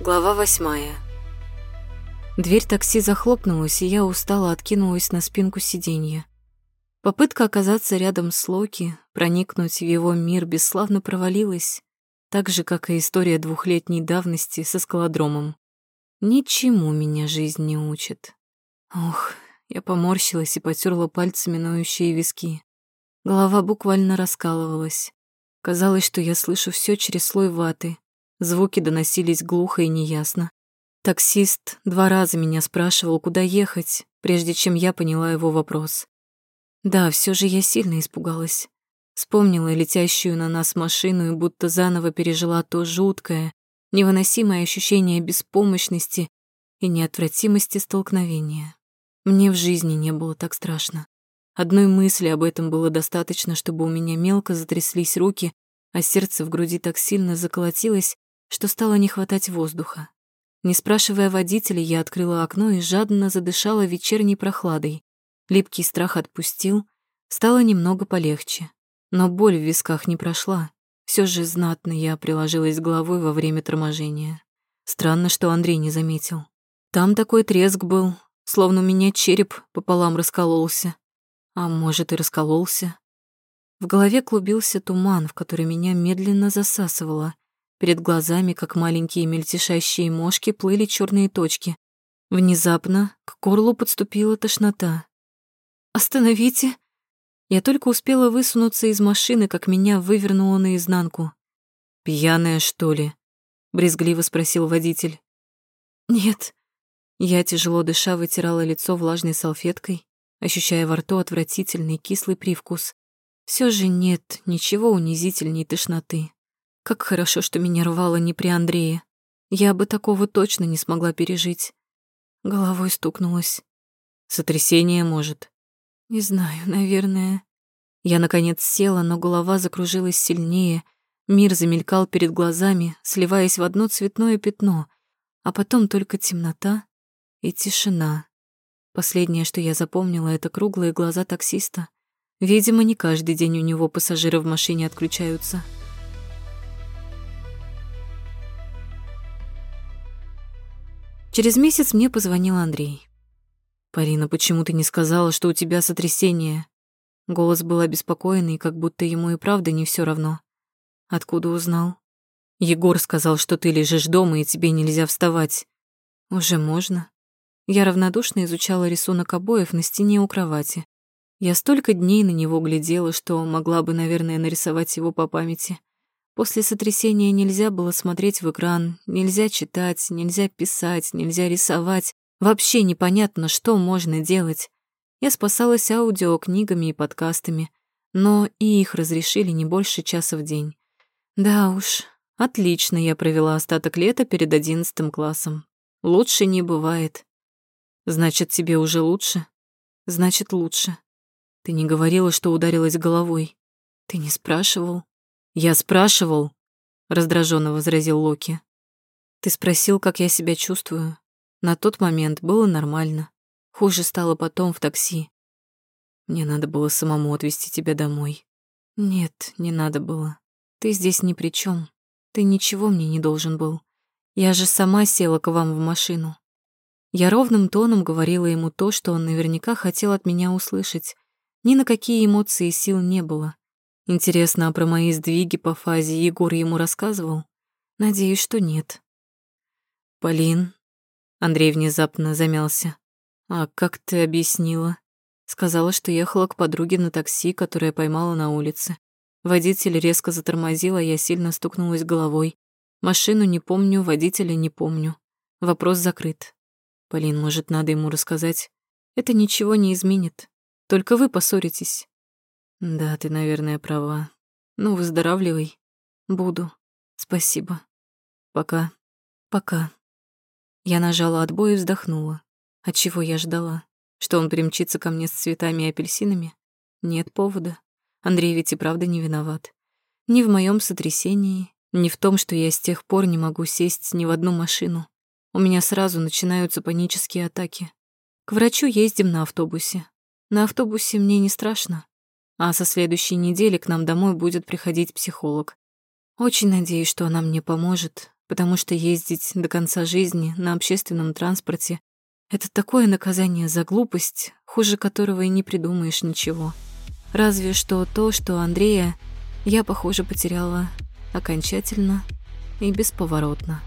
Глава восьмая. Дверь такси захлопнулась, и я устало откинулась на спинку сиденья. Попытка оказаться рядом с Локи, проникнуть в его мир бесславно провалилась, так же, как и история двухлетней давности со скалодромом. Ничему меня жизнь не учит. Ох, я поморщилась и потерла пальцами ноющие виски. Голова буквально раскалывалась. Казалось, что я слышу все через слой ваты. Звуки доносились глухо и неясно. Таксист два раза меня спрашивал, куда ехать, прежде чем я поняла его вопрос. Да, все же я сильно испугалась. Вспомнила летящую на нас машину и будто заново пережила то жуткое, невыносимое ощущение беспомощности и неотвратимости столкновения. Мне в жизни не было так страшно. Одной мысли об этом было достаточно, чтобы у меня мелко затряслись руки, а сердце в груди так сильно заколотилось, что стало не хватать воздуха. Не спрашивая водителя, я открыла окно и жадно задышала вечерней прохладой. Липкий страх отпустил, стало немного полегче. Но боль в висках не прошла. Все же знатно я приложилась головой во время торможения. Странно, что Андрей не заметил. Там такой треск был, словно у меня череп пополам раскололся. А может, и раскололся. В голове клубился туман, в который меня медленно засасывало. Перед глазами, как маленькие мельтешащие мошки, плыли черные точки. Внезапно к горлу подступила тошнота. «Остановите!» Я только успела высунуться из машины, как меня вывернуло наизнанку. «Пьяная, что ли?» — брезгливо спросил водитель. «Нет». Я, тяжело дыша, вытирала лицо влажной салфеткой, ощущая во рту отвратительный кислый привкус. Все же нет ничего унизительней тошноты. Как хорошо, что меня рвало не при Андрее. Я бы такого точно не смогла пережить. Головой стукнулась. Сотрясение, может? Не знаю, наверное. Я, наконец, села, но голова закружилась сильнее. Мир замелькал перед глазами, сливаясь в одно цветное пятно, а потом только темнота и тишина. Последнее, что я запомнила, это круглые глаза таксиста. Видимо, не каждый день у него пассажиры в машине отключаются. Через месяц мне позвонил Андрей. «Парина, почему ты не сказала, что у тебя сотрясение?» Голос был обеспокоенный, как будто ему и правда не все равно. «Откуда узнал?» «Егор сказал, что ты лежишь дома и тебе нельзя вставать». «Уже можно?» Я равнодушно изучала рисунок обоев на стене у кровати. Я столько дней на него глядела, что могла бы, наверное, нарисовать его по памяти. После сотрясения нельзя было смотреть в экран, нельзя читать, нельзя писать, нельзя рисовать. Вообще непонятно, что можно делать. Я спасалась аудиокнигами и подкастами, но и их разрешили не больше часа в день. Да уж, отлично я провела остаток лета перед одиннадцатым классом. Лучше не бывает. Значит, тебе уже лучше? Значит, лучше. Ты не говорила, что ударилась головой. Ты не спрашивал? Я спрашивал, раздраженно возразил Локи. Ты спросил, как я себя чувствую. На тот момент было нормально. Хуже стало потом в такси. Мне надо было самому отвезти тебя домой. Нет, не надо было. Ты здесь ни при чем. Ты ничего мне не должен был. Я же сама села к вам в машину. Я ровным тоном говорила ему то, что он наверняка хотел от меня услышать. Ни на какие эмоции сил не было. Интересно, а про мои сдвиги по фазе Егор ему рассказывал? Надеюсь, что нет. «Полин...» Андрей внезапно замялся. «А как ты объяснила?» Сказала, что ехала к подруге на такси, которое поймала на улице. Водитель резко затормозил, а я сильно стукнулась головой. Машину не помню, водителя не помню. Вопрос закрыт. Полин, может, надо ему рассказать? Это ничего не изменит. Только вы поссоритесь. Да, ты, наверное, права. Ну, выздоравливай. Буду. Спасибо. Пока. Пока. Я нажала отбой и вздохнула. От чего я ждала? Что он примчится ко мне с цветами и апельсинами? Нет повода. Андрей ведь и правда не виноват. Ни в моем сотрясении, ни в том, что я с тех пор не могу сесть ни в одну машину. У меня сразу начинаются панические атаки. К врачу ездим на автобусе. На автобусе мне не страшно. А со следующей недели к нам домой будет приходить психолог. Очень надеюсь, что она мне поможет, потому что ездить до конца жизни на общественном транспорте — это такое наказание за глупость, хуже которого и не придумаешь ничего. Разве что то, что Андрея я, похоже, потеряла окончательно и бесповоротно.